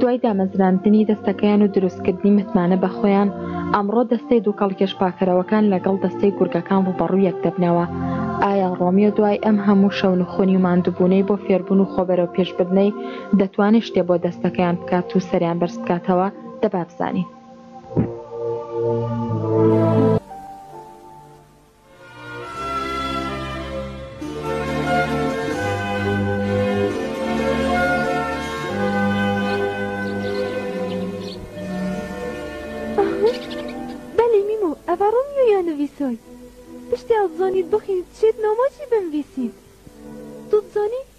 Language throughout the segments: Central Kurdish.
دوای دامەزراندنی دەستەکەیان و دروستکردنی متمانە بە خۆیان، ئەمڕۆ دەستەی دووکەڵکێش پاکەرەوەکان لەگەڵ دەستەی گورگەکان ڕووبەڕووی یەک دەبنەوە. ئایا ڕۆمیۆ دوای ئەم هەموو شەونخوونی و ماندووبوونەی بۆ فێربوون و خۆبەرەوپێشبردنەی، دەتوانێت شتێ بۆ دەستەکەیان بکات و سەریان بەرز بکاتەوە دە بابزانین.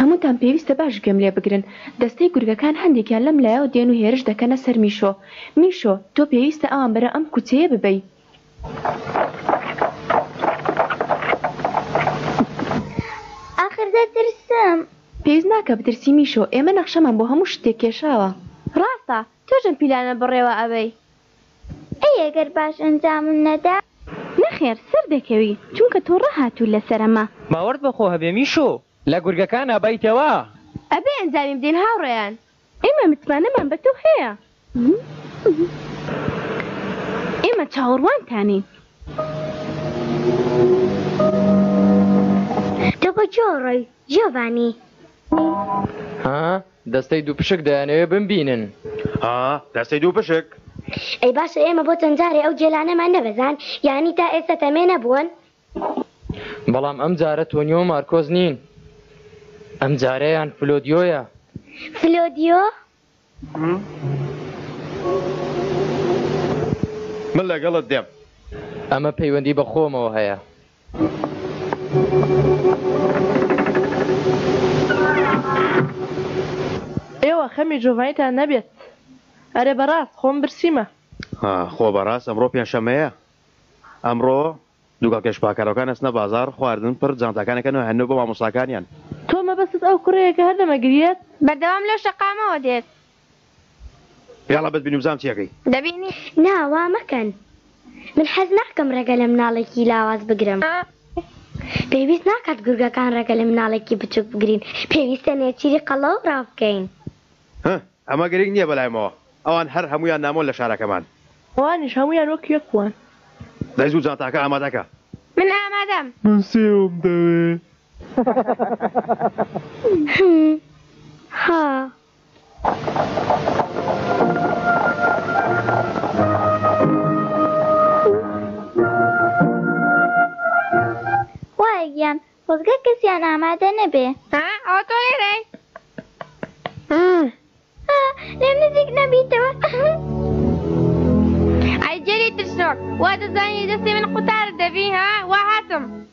هەمووتان پێویستە باش گوێم لێ بگرن، دەستەی گورگەکان هەندێکیان لەم لایەوە دێن و هێرش دەکەنە سەر میشۆ، میشۆ، تۆ پێویستە ئەوان بەرەو ئەم کوچەیە ببەی. ئاخر دەترسم. پێویست ناکە بترسی میشۆ، ئێمە نەخشەمان بۆ هەموو شتێک کێشاوە. ڕاستە، تۆش ئەم پیلانە بەڕێوە ئەبەی. ئەی گەر باش ئەنجامم نەدا؟ نەخێر سەر دەکەوی چونکە تۆ ڕاهاتوو لە سەرەمە. باوەڕت بە خۆ هەبێ میشۆ. لە گورگەکانا بەیتەوە. ئەبێ ئەنجامی بدەین هاوڕێیان. ئێمە متمانەمان بە تۆ هەیە. ئێمە چاوەڕوانتانین. تۆ بە گۆڕی، جیۆڤانی. دەستەی دووپشک دەیانەوێ بمبینن. ها دەستەی دووپشک. ئەی باشە ئێمە بۆ چەند جارێ ئەو گێلانەمان نەبەزاند یانی تا ئێستا تەمێ نەبوون. بەڵام ئەم جارە تۆنیۆ و مارکۆس نین ئەم جارەیان فلۆدیۆیە. فلۆدیۆ؟ من لەگەڵت دێم. ئەمە پەیوەندی بە خۆمەوە هەیە. ئێوە خەمی جۆڤانیتان نەبێت. ئەرێ بەڕاست خۆم برسیمە. خۆ بەڕاست ئەمڕۆ پێنجشەمەیە؟ ئەمڕۆ دووکەڵ کەشوپاکەرەوەکان ئەچنە بازاڕ خواردن پڕ جانتاکانەکەن و هەنوێ بۆ مامۆستاکانیان. تۆ مەبەستت ئەو کوڕەیە کە هەر دەمەگریێت؟ بەردەوام لەو شەقامەوە دێت. یاڵا بەد بینوبزام چی ئەکەی. دەبینی نا وا مەکەن من حەز ناکەم ڕێگە لە مناڵێکی لاواز بگرم پێویست ناکات گورگەکان ڕێگە لە مناڵێکی بچوک بگرین پێویستە نێچیری قەڵەو ڕاو بکەین. هه ئەمە گرنگ نیە بەلایمەوە ئەوان هەر هەمویان نامۆن لە شارەکەمان. ئەوانیش هەمویان وەک یەک وان. دەی زوو جانتاکە ئامادە کە. من ئامادەم. من سێوم دەوێ. هه هه. خوایە گیان خۆزگە کەسیان ئامادە نەبێ. ها ئەوە تۆ لێرەی. ها لێم نزیک نەبیتەوە. ئای جەلی ترسنۆک وا دەزانی دەستی من قوتارت دەبی ها وا هاتم.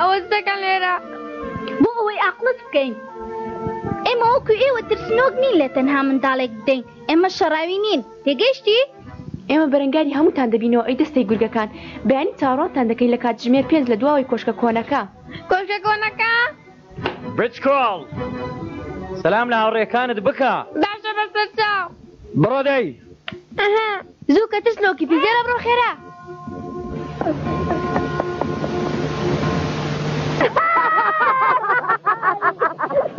ئەوەستەکان لێرە بۆ ئەوەی ئاقلت بکەین ئێمە وەکو ئێوە ترسنۆک نین لە تەنها منداڵێک بدەین ئێمە شەڕاوی نین تێگەشتی؟ ئێمە بەرەنگاری هەمووتان دەبینەوە ئەی دەستەی گورگەکان بەیانی چاوەڕوانتان دەکەین لە کاتژمێر پێنج لە دواوەی کۆشکە کۆنەکە کۆشکە کۆنەکە؟ بچکۆڵ سەلام لە هاوڕێکانت بکە. باشە بەسەر چاو. بڕۆ دەی. ئەها زوو کە ترسنۆکی پیزێ لە بڕۆ خێرا.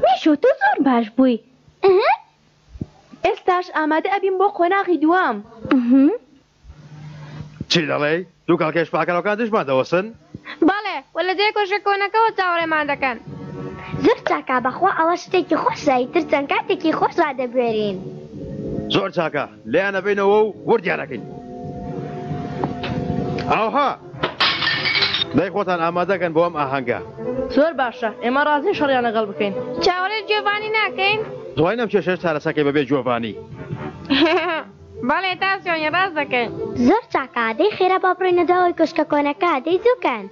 میشۆ تۆ زۆر باش بووی. ئێستاش ئامادە ئەبیم بۆ قۆناغی دووەم. چی دەڵێی؟ دوو کەڵکەی شپاکەرەوەکان دژمان دەوەستن؟ بەڵێ، و لە جێ کۆشکە کۆنەکەوە چاوەڕێمان دەکەن. زۆر چاکە، بەخوا ئەوە شتێکی خۆشە، ئیتر چەند کاتێکی خۆش ڕادەبوێرین. زۆر چاکە، لێیان ئەبەینەوە و وردیان ئەکەین. ئاوها! دەی خۆتان ئامادەکەن بۆ ئەم ئاهەنگە. زۆر باشە، ئێمە ڕازین شەڕیان لەگەڵ بکەین. چاوەڕێی جیۆڤانی ناکەین؟ دوای نەمکێشێش چارەسەکەی بەبێ جیۆڤانی. بەڵێ تا سۆنی ڕاست دەکەی. زۆر چاکە دەی خێرا با بڕۆینە دواوەی کۆشکە کۆنەکە دەی زوو کەن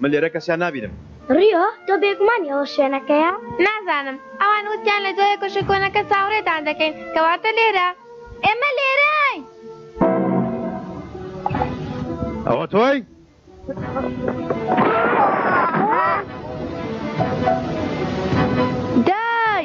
من لێرە کەسیان نابینم. ڕیۆ، تۆ بێگومانی ئەوە شوێنەکەیە؟ نازانم. ئەوان وتیان لە دوای کۆشکە کۆنەکە چاوەڕێتان دەکەین، کەواتە لێرە. ئێمە لێرەین! ئەوە تۆی؟ دای!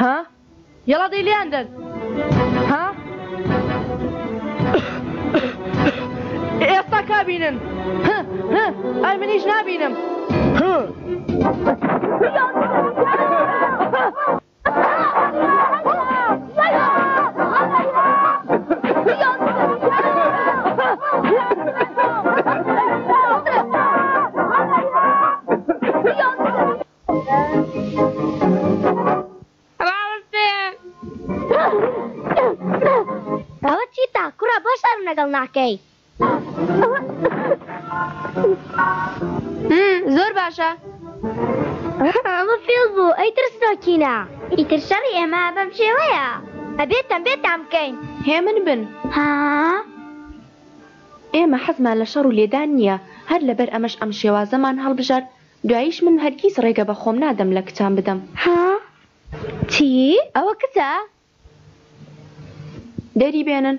ها یەڵا دەی لێیان دەن ها ئێستا کابینن ئەی منیش نابینم ها ئەوە چیتە کوڕە بۆ شەرم لەگەڵ ناکەی زۆر باشە ئەمە فێڵ بوو ئەی ترسنۆکینە ئیتر شەڕی ئێمە بەم شێوەیە ئەبێت تەمبێتان بکەین هێمن بن ها ئێمە حەزمان لە شەڕ و لێدان نییە هەر لەبەر ئەمەش ئەم شێوازەمان هەڵبژارد دواییش من هەرگیز ڕێگە بە خۆم نادەم لە کچان بدەم. ها؟ چی؟ ئەوە کچە؟ دەری بێنن.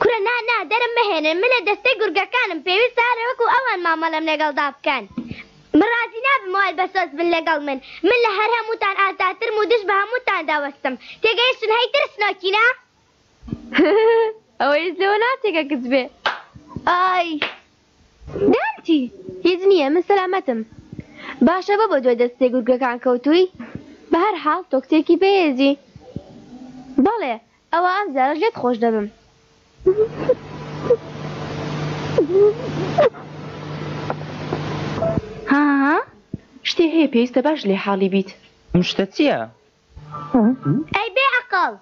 کورە نا نا دەرم مەهێنن منە دەستەی گورگەکانم پێویستە هەر وەکو ئەوان مامەلەم لەگەڵدا بکەن من ڕازی نابم وال بە سۆز بن لەگەڵ من من لە هەر هەمووتان ئازاترم و دژ بە هەمووتان دەوەستم تێگەیشتن هەی ترسنۆکینە ئەوە هیچ لەوە ناچێ کە کچ بێ ئای. دانتی، هیچ نییە، من سەلامەتم. باشە بۆ بەدوای دەستەی گورگەکان کەوتووی؟ بەهەرحاڵ تۆ کچێکی بەهێزی. بەڵێ، ئەوا ئەمجارەش لێت خۆش دەبم. هاا؟ شتێ هەیە پێویستە باش لێحاڵی بیت. ئەم شتە چییە؟ ئەی بێ عەقڵ!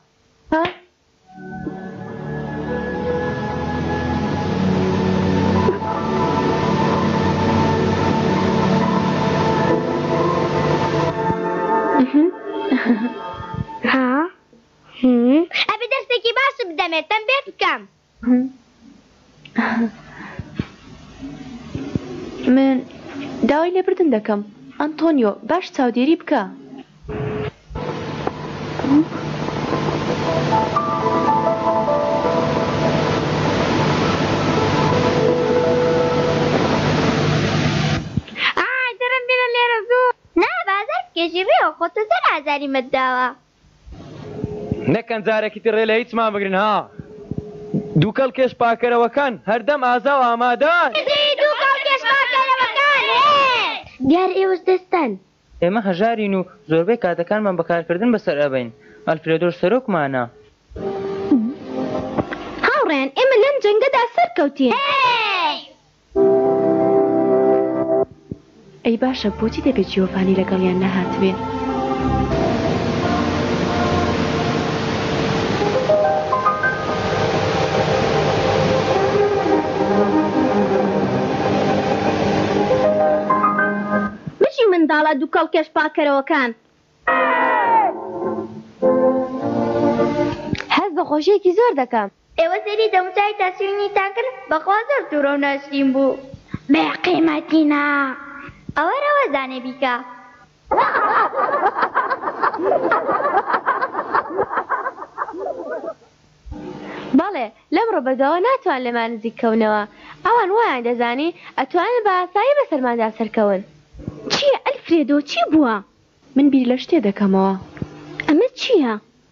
ئەبێ دەستێکی باش بدەمێت تەمبێ بکەم من داوای لێبردن دەکەم ئەنتۆنیۆ باش چاودێری بکە. ئای دڕم بینە لێرە زوو. نا بازار بکێشی ڕێوە خۆ تۆ زۆر ئازاری مەت داوە. نەکەن جارەکی تر ڕێ لە هیچمان بگرن ها دووکەڵ کێش پاکەرەوەکان هەردەم ئازا و ئامادەن. دزی دووکەڵ کێش پاکەرەوەکان هێت. دیار ئێوەش دەستەن. ئێمە هەژارین و زۆربەی کاتەکانمان بە کارکردن بەسەر ئەبەین، ئەلفرێدۆش سەرۆکمانە. هاوڕێیان ئێمە لەم جەنگەدا سەرکەوتین. هەی. ئەی باشە بۆچی دەبێت جیۆڤانی لەگەڵیان نەهاتبێت؟ بژی منداڵە دوکەڵ کێش پاکەرەوەکان. هەست بە خۆشیەکی زۆر دەکەم. ئێوە سەیری دەموچاوی تاسیونیتان کرد بەخوا زۆر توڕەو ناشرین بوو بێ قیمەتینە ئەوە رەوەزانێ بیکە. بەڵێ لەمڕۆ بەدواوە ناتوان لێمان نزیک کەونەوە ئەوان وایان دەزانی ئەتوانن بە ئاسایی بەسەرماندا سەرکەون. چییە ئەلفرێدۆ چی بووە؟ من بیر لە شتێ دەکەمەوە. ئەمە چییە؟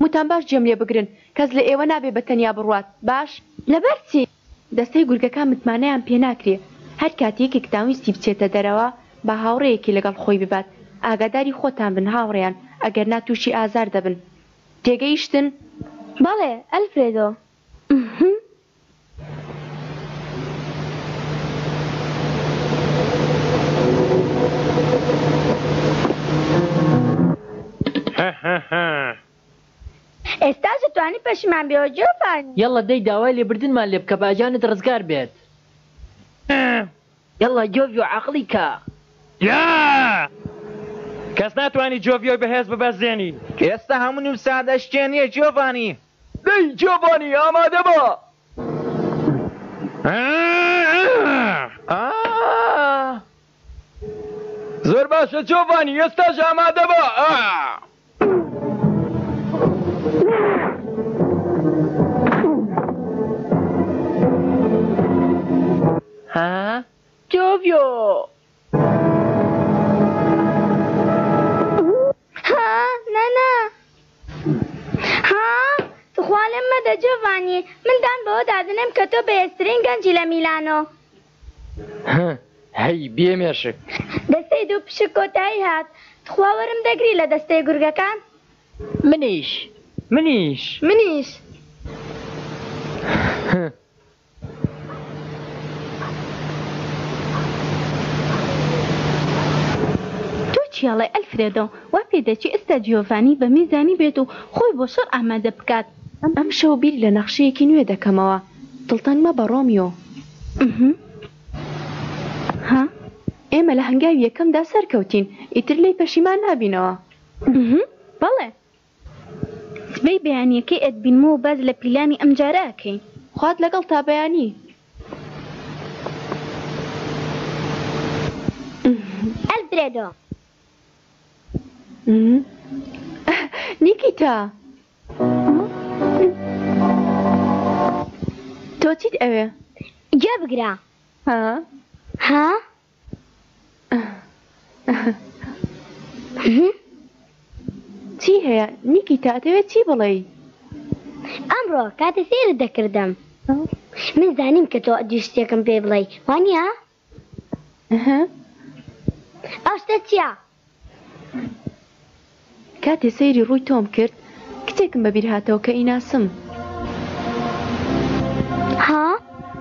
موتان باش جێم لێ بگرن کەس لە ئێوە نابێ بە تەنیا بڕوات باش؟ لەبەر چی؟ دەستەی گورگەکان متمانەیان پێ ناکرێ هەر کات یەکێک تان ویستی بچێتە دەرەوە با هاوڕێیەکی لەگەڵ خۆی ببات ئاگاداری خۆتان بن هاوڕێیان ئەگەر نا تووشی ئازار دەبن تێگەیشتن؟ بەڵێ ئەلفرێدۆ ئێستاش ئەتوانی پەشیمان بی ئەوە جێ فانی. یەڵا دەی داوای لێبردنمان لێ بکە باجانت ڕزگار بێت. یەڵا جۆڤیۆ عەقڵی کە. یا! کەس ناتوانی جۆڤیۆی بەهێز ببەزێنی. ئێستا هەموو نووسات ئەشکێنیە جیۆڤانی. دەی جیۆڤانی ئامادە بە. زۆر باشە جۆڤانی ئێستاش ئامادە بە. جۆڤۆ. ها نا نا. ها توخوا لێم مەدە جۆڤانی، من دان بەوەدا دەنێم کە تۆ بەهێزترین گەنجی لە میلانۆ. هه هەی بێ مێشک. دەستەی دوو پشک کۆتایی هات. توخوا وەرم دەگری لە دەستەی گورگەکان؟ منیش منیش. منیش. هه. تۆ چی ئەڵێ ئەلفرێدۆ؟ وا پێ دەچی ئێستا جیۆڤانی بە مێ زانیبێت و خۆی بۆ شەڕ ئامادە بکات؟ ئەمشەو بیر لە نەخشەیەکی نوێ دەکەمەوە. دڵتەنگ مەبە، ڕۆمیۆ. ئهمهمم. ها؟ ئێمە لە هەنگاوی یەکەمدا سەرکەوتین. ئیتر لێی پەشیمان نابینەوە. ئهمهمم. بەڵێ. سبەی بەیانیەکەی ئەتبینمەوە باس لە پیلانی ئەم جارە ئەکەی. خوات لەگەڵ تا بەیانی. ئەلفرێدۆ. نیکیتا. تۆ چیت ئەوێ. گوێ بگرە. ها. ها. چی هەیە نیکیتا ئەتەوێت چی بڵێی؟ ئەمڕۆ کاتێ سەیرت دەکردم من زانیم کە تۆ ئەدی شتێکم پێ بڵێی وانە؟ ئەو شتە چییە؟ کاتێ سەیری ڕووی تۆم کرد کچێکم بەبیر هاتەوە کە ئیناسم. ها؟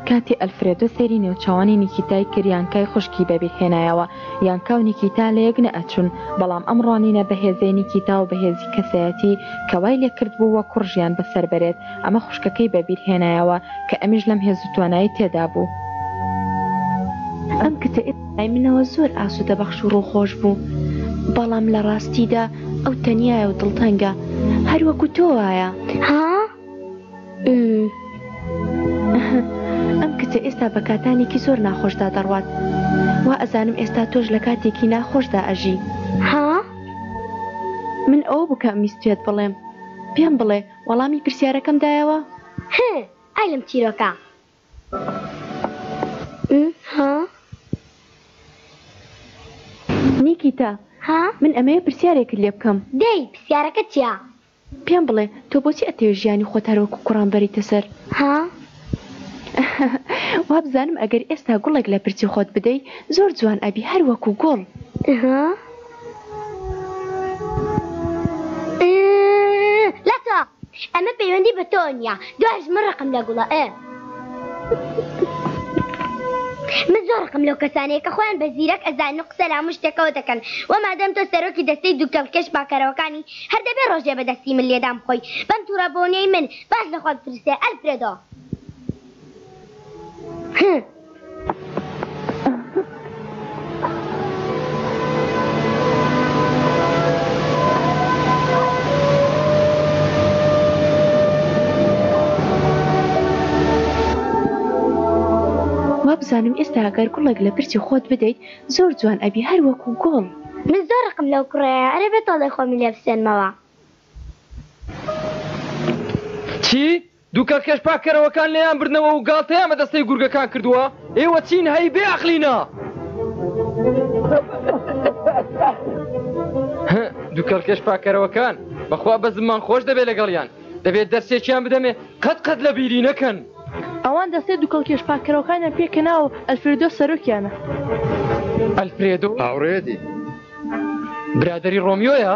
کاتێ ئەلفرێدۆ سەیری نێوچاوانی نیکیتای کرد یانکای خوشکی بەبیر هێنایەوە، یانکا و نیکیتا لە یەک نەئەچوون، بەڵام ئەم ڕوانینە بەهێزەی نیکیتا و بەهێزی کەسایەتی کە وای لێ کردبوو وەک کوڕ ژیان بەسەر بەرێت، ئەمە خوشکەکەی بەبیر هێنایەوە کە ئەمیش لەم هێز و توانایەی تێدا بوو. ئەم کچە. لای منەوە زۆر ئاسودە بەخش و ڕووخۆش بوو بەڵام لە ڕاستیدا ئەو تەنیایە و دڵتەنگە هەروەکو تۆ وایە ها ئەم کچە ئێستا بە کاتانێکی زۆر ناخۆشدا دەڕوات وا ئەزانم ئێستا تۆش لە کاتێکی ناخۆشدا ئەژی ها من ئەوە بکەم میستێت بڵێم پێم بڵێ وەڵامی پرسیارەکەم دایەوە هێ ئای لەم چیرۆکە نیکیتا، ها؟ من ئەمەوێ پرسیارێکت لێ بکەم. دەی، پرسیارەکە چییە؟ پێم بڵێ، تۆ بۆچی ئەتەوێ ژیانی خۆت هەر وەکو کوڕان بەریتە سەر؟ ها؟ وابزانم ئەگەر ئێستا گوڵێک لە پرچی خۆت بدەی، زۆر جوان ئەبی، هەر وەکو گوڵ. ها؟ ئەمە پەیوەندی بە تۆ نییە دوایش من ڕقم لە گوڵە ئێ من زۆر ڕقم لەو کەسانەیە کە خۆیان بە زیرەک ئەزان و قسە لامو شتێکەوە دەکەن و مادەم تۆ سەرۆکی دەستەی دووکەڵ کێش پاکەرەوەکانی هەر دەبێ ڕۆژێ بە دەستی من لێدام خۆی بەم تووڕە بۆنیەی من باش لە خۆت پرسێ ئەلفرێدۆ وابزانم ئێستا گەر گوڵێک لە پرچی خۆت بدەیت زۆر جوان ئەبی هەر وەکو گۆڵ من زۆر ڕقم لەو کوڕەیە ئەرێ بێتەڵی خۆمی لێ بسێنمەوە. چی؟ دوو کەڵکێش پاککەرەوەکان لێیان بردنەوە و گاڵتەیان بە دەستەی گورگەکان کردووە، ئێوە چین هەی بێ ئەقلینە! دوو کەڵکێش پاککەرەوەکان بەخوا بەزممان خۆش دەبێت لەگەڵیان، دەبێت دەرسێکیان بدەمێ قەت قەت لە بیری نەکەن. ئەوان دەستەی دوو کەڵکێش پاککەرەوەکانیان پێکەنا و ئەلفرێدۆ سەرۆکیانە. ئەلفرێدۆ؟ هاوڕێیەتی؟ برادەری ڕۆمیۆیە؟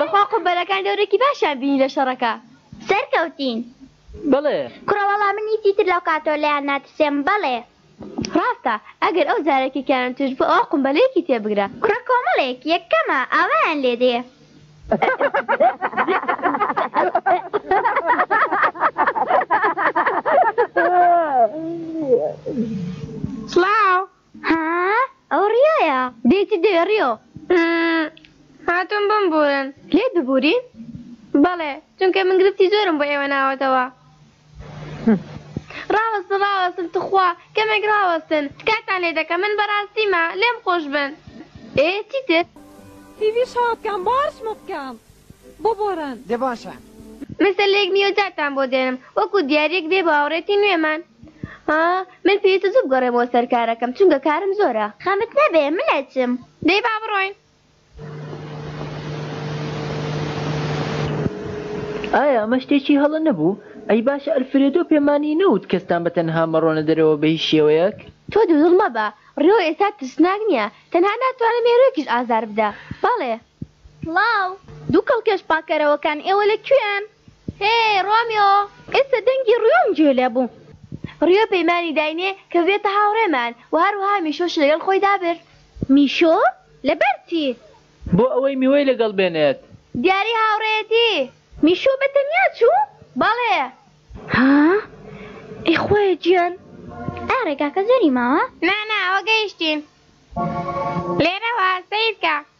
بەخوا قوبەرەکان دەورەکی باشیان بینی لە شەڕەکە سەرکەوتین بەڵێ کوڕە وەڵا من هیچی تر لەو کاتۆ لێیان ناترسێم بەڵێ ڕاستە ئەگەر ئەو زارەکێکیانم توش بوو ئەوا قومبەلەیەکی تێبگرە. کوڕە کۆمەڵێک یەک کەمە ئاوایان لێدێ. سڵاو ها ئەو ڕیۆیە دێتی دەوێ ڕیۆ هاتم بمبورن لێت ببورین بەڵێ چونکە من گرفتی زۆرم بۆ ئێوە ناوەتەوە ڕاوەستن ڕاوەستن تخوا کەمێک ڕاوەستن تکاتان لێ دەکەم من بەڕاستیمە لێم خۆش بن ئێ چی تر تیڤی شەوا بکەم باش مە بکەم بۆ بۆران دێ باشە. مەسەلەیەک نییە جاتان بۆ دێنم وەکو دیارییەک بێ بۆ هاوڕێتی نوێمان ها من پێویستە زوو بگەڕێمەوە سەر کارەکەم چونکە کارم زۆرە. خەمت نەبێ من ئەچم. دەی با بڕۆین. ئایا ئەمە شتێکی هەڵە نەبوو؟ ئەی باشە ئەلفرێدۆ پێمانی نەوت کەستان بە تەنها مەڕۆنە دەرەوە بە هیچ شێوەیەک؟ تۆ دوودڵ مەبە، ڕیۆ ئێستا ترسناک نییە، تەنها ناتوانێت مێرووێکیش ئازار بدا. بەڵێ. سڵاو. دوو کەڵکێشپاکەرەوەکان ئێوە لە کوێن؟ هێ ڕۆمیۆ ئێستا دەنگی ڕیۆم گوێ لێ بوو. ڕیۆ پەیمانی داینێ کە ببێتە هاوڕێمان و هەروەها میشۆشی لەگەڵ خۆی دابرد. میشۆ؟ لەبەر چی؟ بۆ ئەوەی میوەی لەگەڵ بێنێت. دیاری هاوڕێیەتی. میشۆ بە تەنیا چوو؟ بەڵێ. ها؟ ئەی خوایە گیان. ئایا ڕێگاکە زۆری ماوە؟ نا نا ئەوە گەیشتین. لێرەوە سەیرکە.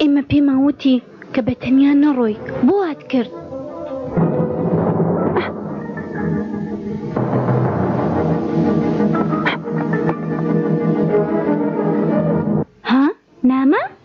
ئێمە پێمان وتی کە بە تەنیا نەڕۆی بۆ هات کرد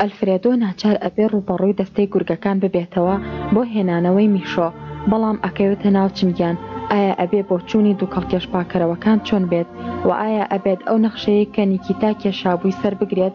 ئەلفرێدۆ ناچار ئەبێ ڕووبەڕووی دەستەی گورگەکان ببێتەوە بۆ هێنانەوەی میشۆ بەڵام ئەکەوێتە ناو چنگیان ئایا ئەبێ بۆ چوونی دووکەڵکێش پاکەرەوەکان چۆن بێت و ئایا ئەبێت ئەو نەخشەیە کە نیکیتا کێشابووی سەر بگرێت